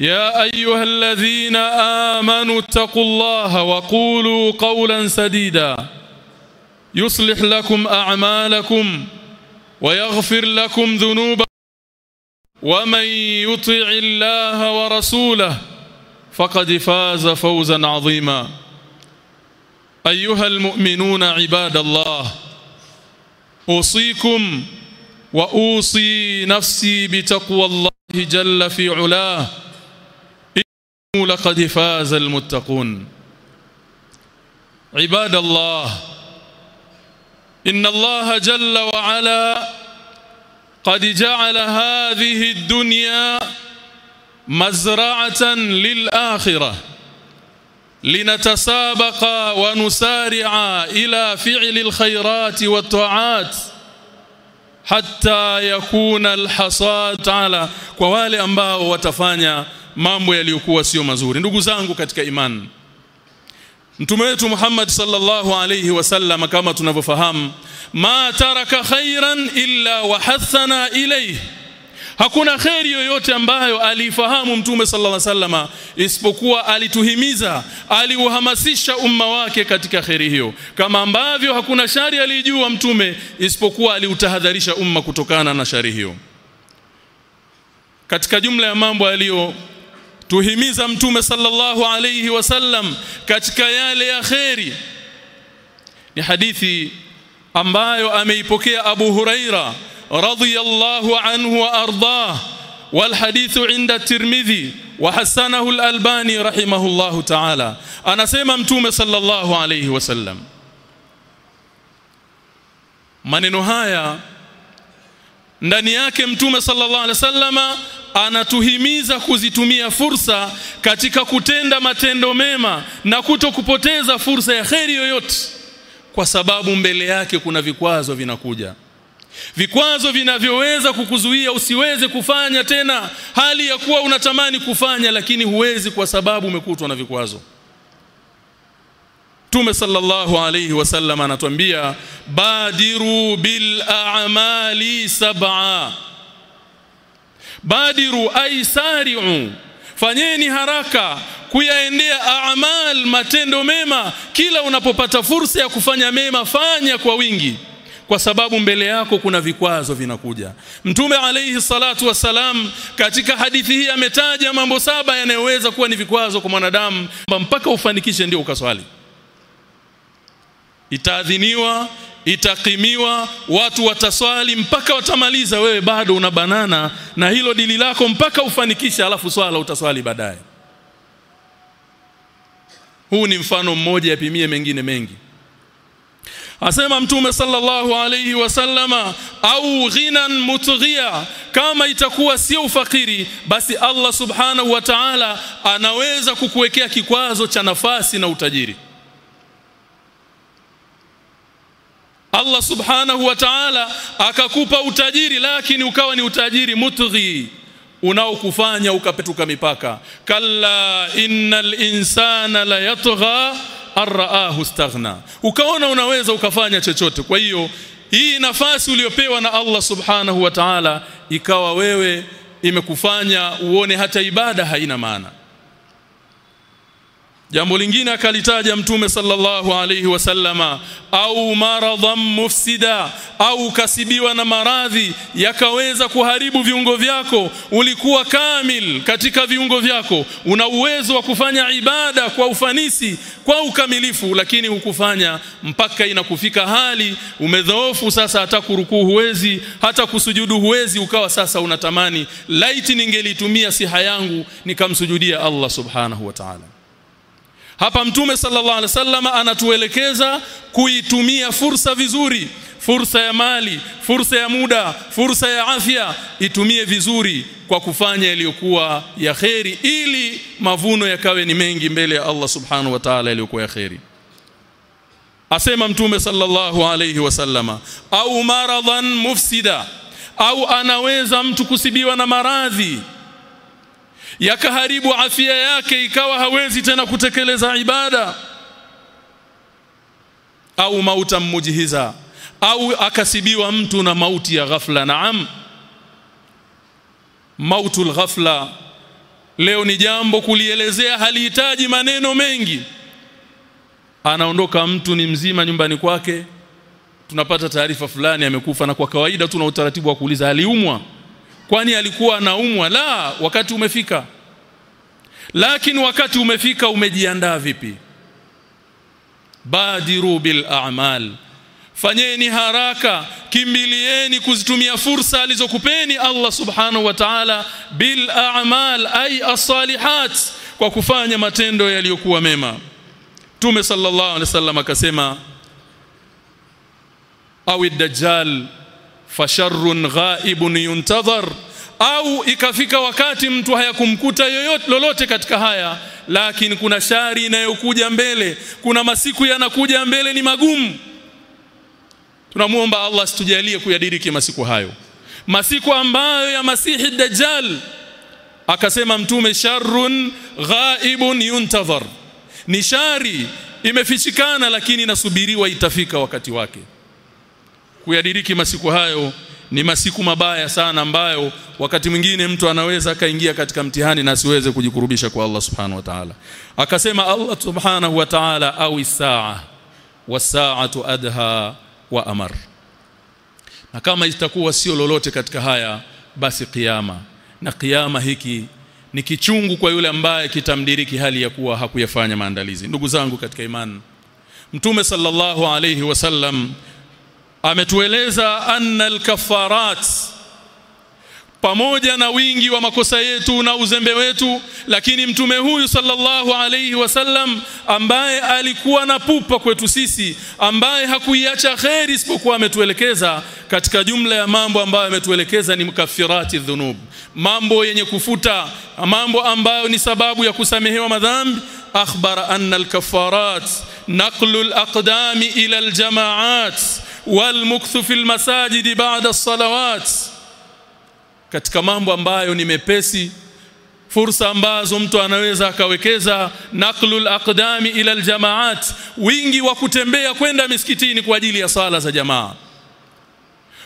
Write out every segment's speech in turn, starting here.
يا أيها الذين آمنوا اتقوا الله وقولوا قولا سديدا. يصلح لكم أعمالكم ويغفر لكم ذنوبكم. ومن يطع الله ورسوله فقد فاز فوزا عظيما. أيها المؤمنون عباد الله أوصيكم وأوصي نفسي بتقوى الله جل في علاه. لقد فاز المتقون. عباد الله إن الله جل وعلا قد جعل هذه الدنيا مزرعة للآخرة لنتسابق ونسارع إلى فعل الخيرات والطاعات حتى يكون الحصاد على kwa wale watafanya mambo yaliyokuwa sio mazuri ndugu zangu katika imani Mtume wetu Muhammad sallallahu alayhi wasallam kama tunavyofahamu ma taraka khairan illa wahathana ilayhi Hakuna kheri yoyote ambayo alifahamu Mtume sallallahu alaihi wasallama isipokuwa alituhimiza, aliuhamasisha umma wake katika kheri hiyo. Kama ambavyo hakuna shari alijua Mtume isipokuwa aliutahadharisha umma kutokana na shari hiyo. Katika jumla ya mambo aliyo tuhimiza mtume sallallahu alayhi wasallam katika yale ya kheri. Ni hadithi ambayo ameipokea Abu Huraira radhiyallahu anhu wa ardah wal hadithu inda Tirmidhi wa hasanahu al-Albani rahimahullahu ta'ala. Anasema mtume sallallahu alayhi wasallam maneno haya ndani yake mtume sallallahu alaihi wasallama anatuhimiza kuzitumia fursa katika kutenda matendo mema na kuto kupoteza fursa ya kheri yoyote kwa sababu mbele yake kuna vikwazo vinakuja. Vikwazo vinavyoweza kukuzuia usiweze kufanya tena hali ya kuwa unatamani kufanya lakini huwezi kwa sababu umekutwa na vikwazo. Tume sallallahu alayhi wasallam anatuambia badiru bil a'mali sab'a badiru ay sari'u fanyeni haraka kuyaendea a'mal matendo mema kila unapopata fursa ya kufanya mema fanya kwa wingi kwa sababu mbele yako kuna vikwazo vinakuja. Mtume alayhi salatu wasalam katika hadithi hii ametaja mambo saba yanayoweza kuwa ni vikwazo kwa mwanadamu mpaka ufanikishe ndio ukaswali. Itaadhiniwa, itakimiwa, watu wataswali mpaka watamaliza, wewe bado una banana na hilo dili lako mpaka ufanikisha alafu swala utaswali baadaye. Huu ni mfano mmoja, yapimie mengine mengi. Asema Mtume sallallahu alayhi wasallama au ghinan mutghia kama itakuwa sio ufakiri basi Allah subhanahu wa ta'ala anaweza kukuwekea kikwazo cha nafasi na utajiri Allah subhanahu wa ta'ala akakupa utajiri lakini ukawa ni utajiri mutghi unaokufanya ukapetuka mipaka. Kalla innal insana la yatgha araahu staghna ukaona unaweza ukafanya chochote. Kwa hiyo hii nafasi uliyopewa na Allah subhanahu wa ta'ala ikawa wewe imekufanya uone hata ibada haina maana jambo lingine akalitaja mtume sallallahu alayhi wasallama au maradhan mufsida au kasibiwa na maradhi yakaweza kuharibu viungo vyako ulikuwa kamil katika viungo vyako. Una uwezo wa kufanya ibada kwa ufanisi kwa ukamilifu lakini hukufanya mpaka inakufika hali umedhoofu sasa hata kurukuu huwezi hata kusujudu huwezi ukawa sasa unatamani. Laiti ningelitumia siha yangu nikamsujudia Allah subhanahu wa ta'ala hapa mtume sallallahu alaihi wasallam anatuelekeza kuitumia fursa vizuri fursa ya mali fursa ya muda fursa ya afya itumie vizuri kwa kufanya yaliyokuwa ya kheri ili mavuno yakawe ni mengi mbele ya Allah subhanahu wa ta'ala yaliyokuwa ya kheri. Asema mtume sallallahu alaihi wasallama au maradhan mufsida au anaweza mtu kusibiwa na maradhi yakaharibu afya yake ikawa hawezi tena kutekeleza ibada. Au mauta mujhiza au akasibiwa mtu na mauti ya ghafla. Naam mautul ghafla. Leo ni jambo kulielezea halihitaji maneno mengi. Anaondoka mtu ni mzima nyumbani kwake. Tunapata taarifa fulani amekufa na kwa kawaida tuna utaratibu wa kuuliza aliumwa kwani alikuwa anaumwa? La wakati umefika. Lakini wakati umefika umejiandaa vipi? Badiru bil a'mal. Fanyeni haraka kimbilieni kuzitumia fursa alizokupeni Allah subhanahu wa ta'ala bil a'mal ay as-salihat kwa kufanya matendo yaliyokuwa mema. Tume sallallahu alaihi wasallam akasema au ad-dajjal fasharrun ghaibun yuntadhar au ikafika wakati mtu hayakumkuta yoyote lolote katika haya lakini kuna shari inayokuja mbele kuna masiku yanakuja mbele ni magumu. Tunamuomba Allah situjalie kuyadiriki masiku hayo. Masiku ambayo ya masihi dajjal akasema mtume sharrun ghaibun yuntadhar. Ni shari imefichikana lakini inasubiriwa itafika wakati wake kuyadiriki masiku hayo ni masiku mabaya sana ambayo wakati mwingine mtu anaweza akaingia katika mtihani na asiweze kujikurubisha kwa Allah subhanahu wa ta'ala. Akasema Allah subhanahu wa ta'ala au saa wasaatu adha wa amar. Na kama itakuwa sio lolote katika haya basi kiyama. Na kiyama hiki ni kichungu kwa yule ambaye kitamdiriki hali ya kuwa hakuyafanya maandalizi. Ndugu zangu katika imani mtume sallallahu alayhi wasallam ametueleza anna al-kaffarat pamoja na wingi wa makosa yetu na uzembe wetu lakini mtume huyu sallallahu alayhi wasallam ambaye alikuwa na pupa kwetu sisi ambaye hakuiacha kheri isipokuwa ametuelekeza katika jumla ya mambo ambayo ametuelekeza ni mkafirati dhunub mambo yenye kufuta mambo ambayo ni sababu ya kusamehewa madhambi. Akhbara anna al-kaffarat naqlu al-aqdami ila al-jama'at walmukthu fil masajidi ba'da as-salawat. Katika mambo ambayo ni mepesi fursa ambazo mtu anaweza akawekeza naqlul aqdami ila aljamaat wingi wa kutembea kwenda misikitini kwa ajili ya sala za jamaa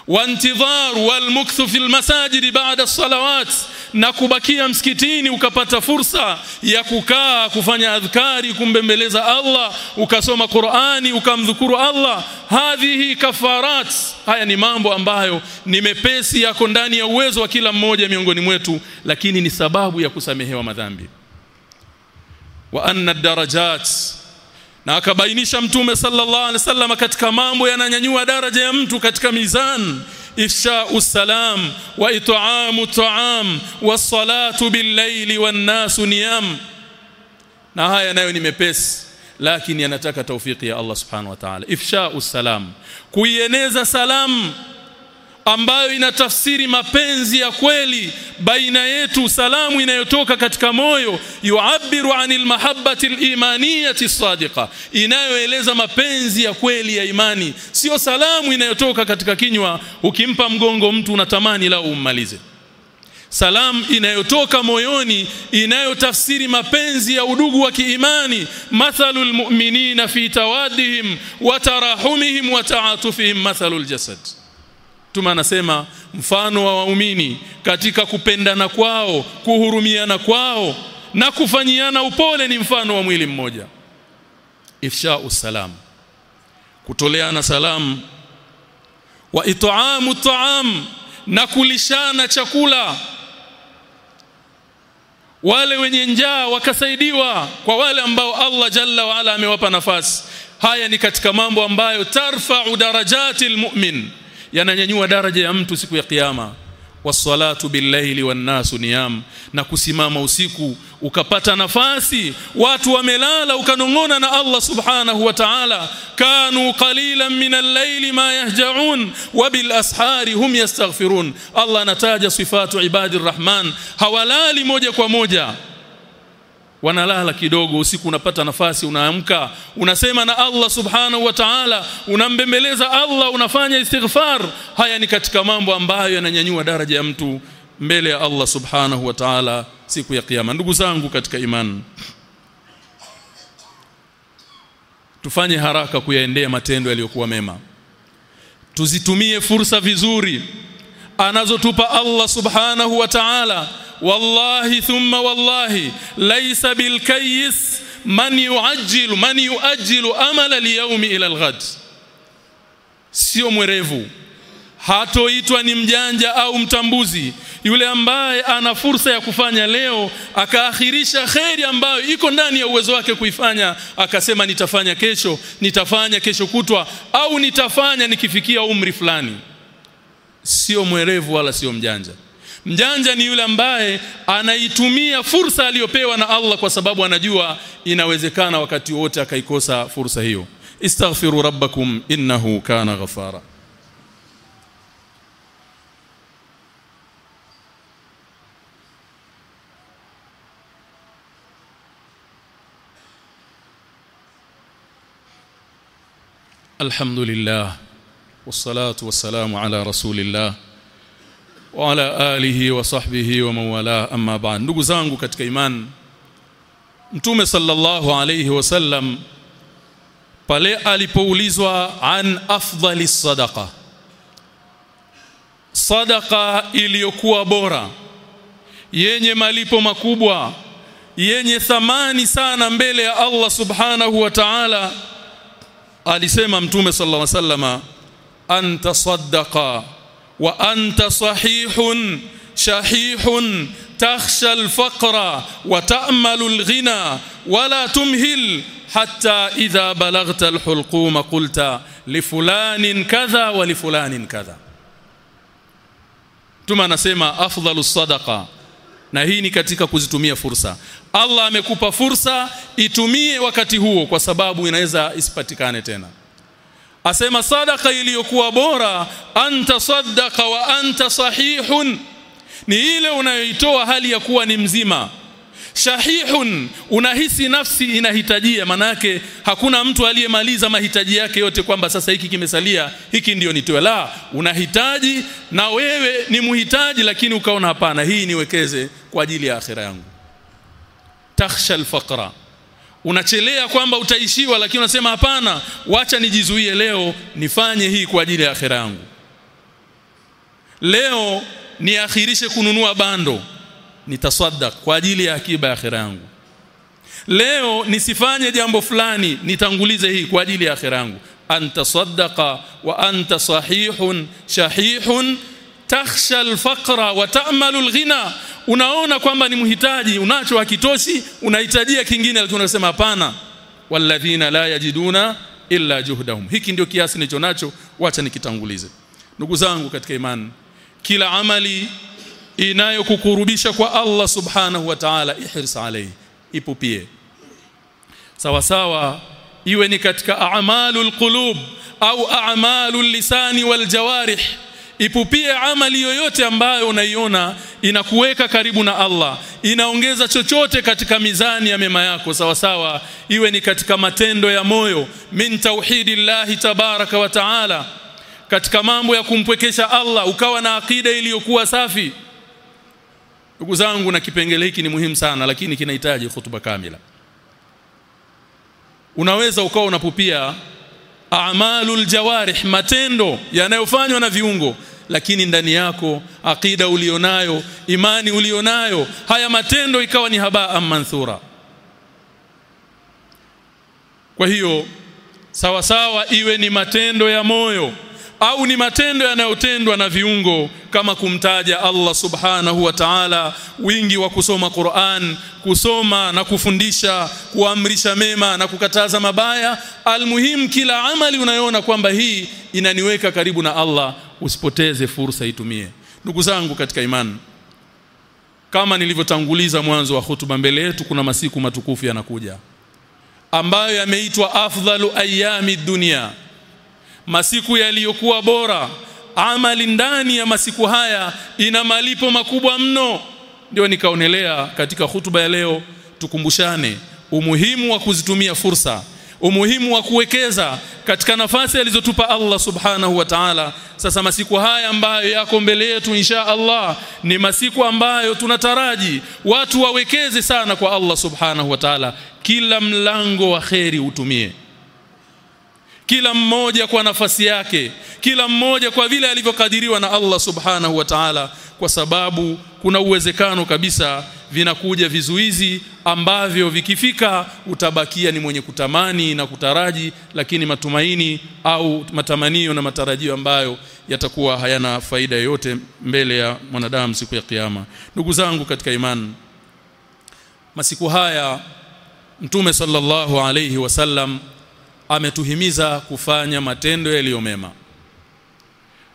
wantidhar walmukthu fil masajidi baada as-salawat na kubakia msikitini ukapata fursa ya kukaa kufanya adhkari kumbembeleza Allah ukasoma Qur'ani ukamdhukuru Allah. Hadhihi kafarat haya ni mambo ambayo ni mepesi yako ndani ya uwezo wa kila mmoja miongoni mwetu lakini ni sababu ya kusamehewa madhambi. Wa anna darajat na akabainisha mtume sallallahu alaihi wasallam katika mambo yananyanyua daraja ya mtu katika mizan ifsha'u salam wa it'amu ta'am was-salatu billaili wan-nasu niyam. Na haya nayo ni mepesi lakini yanataka taufiki ya Allah subhanahu wa ta'ala. Ifsha'u salam kuieneza salamu ambayo inatafsiri mapenzi ya kweli baina yetu salamu inayotoka katika moyo yuabiru anil mahabbati alimaniyati sadiqa inayoeleza mapenzi ya kweli ya imani. Sio salamu inayotoka katika kinywa ukimpa mgongo mtu unatamani la ummalize. Salam inayotoka moyoni inayotafsiri mapenzi ya udugu wa kiimani mathalul mu'minina fi tawadihim wa tarahumihim wa ta'atufihim mathalul jasad Tuma anasema mfano wa waumini katika kupendana kwao kuhurumiana kwao na kufanyiana upole ni mfano wa mwili mmoja. Ifshau salam kutoleana salamu wa it'amu ta'am na kulishana chakula. Wale wenye njaa wakasaidiwa kwa wale ambao Allah jalla wa ala amewapa nafasi. Haya ni katika mambo ambayo tarfa'u darajati almu'min yananyanyua daraja ya mtu siku ya kiyama. Wassalatu billaili wannasu niyam. Na kusimama usiku ukapata nafasi watu wamelala ukanongona na Allah subhanahu wa ta'ala. Kanu qalilan min al-layli ma yahja'un wa bil ashari hum yastaghfirun. Allah anataja sifatu ibadir rahman hawalali moja kwa moja wanalala kidogo usiku unapata nafasi unaamka unasema na Allah subhanahu wa ta'ala unambembeleza Allah unafanya istighfar. Haya ni katika mambo ambayo yananyanyua daraja ya mtu mbele ya Allah subhanahu wa ta'ala siku ya kiyama. Ndugu zangu katika imani tufanye haraka kuyaendea matendo yaliyokuwa mema. Tuzitumie fursa vizuri anazotupa Allah subhanahu wa ta'ala wallahi thumma wallahi laysa bilkayis man يعجل man يؤجل amala اليوم ila alghad. Sio mwerevu. Hatoitwa ni mjanja au mtambuzi. Yule ambaye ana fursa ya kufanya leo akaakhirisha kheri ambayo iko ndani ya uwezo wake kuifanya akasema nitafanya kesho nitafanya kesho kutwa au nitafanya nikifikia umri fulani. Sio mwerevu wala sio mjanja Mjanja ni yule ambaye anaitumia fursa aliyopewa na Allah kwa sababu anajua inawezekana wakati wote akaikosa fursa hiyo. Istaghfiru rabbakum innahu kana ghafara. Alhamdulillah wassalatu wassalamu ala rasulillah wa ala alihi wa sahbihi wa mawala amma ba'd. Ndugu zangu katika imani mtume sallallahu alayhi wasallam pale alipoulizwa an afdhali sadaqa sadaqa iliyokuwa bora yenye malipo makubwa yenye thamani sana mbele ya Allah subhanahu wa ta'ala alisema mtume sallallahu alayhi wasallama anta saddaqa wa anta sahihun shahihun takhsha alfaqra wa ta'malu alghina wa la tumhil hatta idha balaghta alhulquma qulta li fulanin kadha wa li fulanin kadha. Tuma anasema afdhalu sadaqa. Na hii ni katika kuzitumia fursa. Allah amekupa fursa itumie wakati huo kwa sababu inaweza isipatikane tena asema sadaka iliyokuwa bora anta saddaqa wa anta sahihun. Ni ile unayoitoa hali ya kuwa ni mzima. Sahihun unahisi nafsi inahitajia manake hakuna mtu aliyemaliza mahitaji yake yote kwamba sasa hiki kimesalia hiki ndiyo nitoe. La unahitaji na wewe ni muhitaji lakini ukaona hapana hii niwekeze kwa ajili ya akhira yangu. Takhsha alfaqra unachelea kwamba utaishiwa lakini unasema hapana wacha nijizuie leo nifanye hii kwa ajili ya akhera yangu. Leo niakhirishe kununua bando nitasaddaq kwa ajili ya akiba ya akhera yangu. Leo nisifanye jambo fulani nitangulize hii kwa ajili ya akhera yangu. Anta wa anta sahihun shahihun takhsha alfaqra wa ta'malu alghina unaona kwamba ni mhitaji unacho hakitoshi unahitajia kingine lakini unasema hapana walladhina la yajiduna illa juhdahum. Hiki ndio kiasi nilicho nacho wacha nikitangulize. Ndugu zangu katika imani kila amali inayokukurubisha kwa Allah subhanahu wa ta'ala ihris alayhi ipupie. Sawa sawa iwe ni katika a'malul qulub au a'malul lisani wal jawarih ipupie amali yoyote ambayo unaiona inakuweka karibu na Allah. Inaongeza chochote katika mizani ya mema yako sawa sawa. Iwe ni katika matendo ya moyo min tauhidillahi tabaraka wa taala. Katika mambo ya kumpwekesha Allah ukawa na akida iliyokuwa safi. Ndugu zangu na kipengele hiki ni muhimu sana lakini kinahitaji hutuba kamila. Unaweza ukawa unapupia a'malul jawarih matendo yanayofanywa na viungo lakini ndani yako akida ulionayo imani ulionayo haya matendo ikawa ni habaa manthura. Kwa hiyo sawa sawa iwe ni matendo ya moyo au ni matendo yanayotendwa na viungo kama kumtaja Allah subhanahu wa ta'ala wingi wa kusoma Qur'an kusoma na kufundisha kuamrisha mema na kukataza mabaya. Almuhim kila amali unayoona kwamba hii inaniweka karibu na Allah usipoteze fursa itumie. Ndugu zangu katika imani kama nilivyotanguliza mwanzo wa hutuba mbele yetu kuna masiku matukufu yanakuja ambayo yameitwa afdhalu ayami dunia masiku yaliyokuwa bora. Amali ndani ya masiku haya ina malipo makubwa mno. Ndio nikaonelea katika hutuba ya leo tukumbushane umuhimu wa kuzitumia fursa umuhimu wa kuwekeza katika nafasi alizotupa Allah subhanahu wa ta'ala. Sasa masiku haya ambayo yako mbele yetu insha Allah ni masiku ambayo tunataraji watu wawekeze sana kwa Allah subhanahu wa ta'ala. Kila mlango wa kheri utumie kila mmoja kwa nafasi yake kila mmoja kwa vile alivyokadiriwa na Allah subhanahu wa ta'ala kwa sababu kuna uwezekano kabisa vinakuja vizuizi ambavyo vikifika utabakia ni mwenye kutamani na kutaraji lakini matumaini au matamanio na matarajio ambayo yatakuwa hayana faida yoyote mbele ya mwanadamu siku ya kiyama. Ndugu zangu katika imani masiku haya mtume sallallahu alayhi wasallam ametuhimiza kufanya matendo yaliyo mema.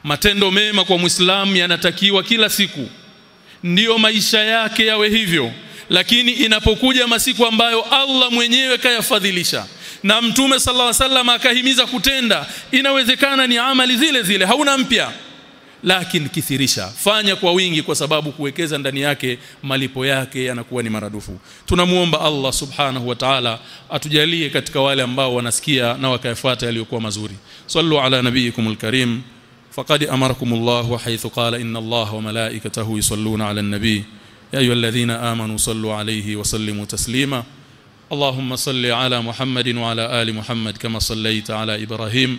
Matendo mema kwa muislamu yanatakiwa kila siku. Ndiyo maisha yake yawe hivyo lakini inapokuja masiku ambayo Allah mwenyewe kayafadhilisha na mtume sallallahu alaihi wasallam akahimiza kutenda inawezekana ni amali zile zile hauna mpya lakini kithirisha fanya kwa wingi kwa sababu kuwekeza ndani yake malipo yake yanakuwa ni maradufu tunamuomba Allah subhanahu wa ta'ala atujalie katika wale ambao wanasikia na wakayafuata yaliyokuwa mazuri sallu ala nabiyikumul karim faqad amarakumullah haythu qala inna Allah wa malaikatahu yusalluna ala an-nabi ya ayyuhalladhina amanu sallu alayhi wa sallimu taslima اللهم صل على محمد وعلى ال محمد كما صليت على ابراهيم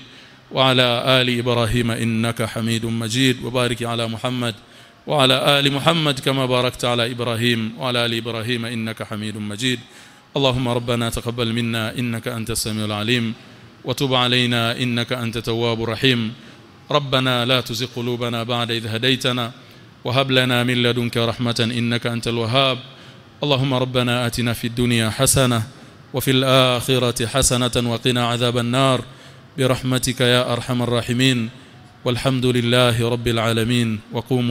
وعلى آل إبراهيم إنك حميد مجيد. وبارك على محمد وعلى آل محمد كما باركت على إبراهيم وعلى آل إبراهيم إنك حميد مجيد. اللهم ربنا تقبل منا إنك أنت السميع العليم. وتب علينا إنك أنت تواب رحيم ربنا لا تزغ قلوبنا بعد إذ هديتنا. وهب لنا من لدنك رحمة إنك أنت الوهاب. اللهم ربنا آتنا في الدنيا حسنة وفي الآخرة حسنة وقنا عذاب النار. برحمتك يا أرحم الراحمين والحمد لله رب العالمين. وقوموا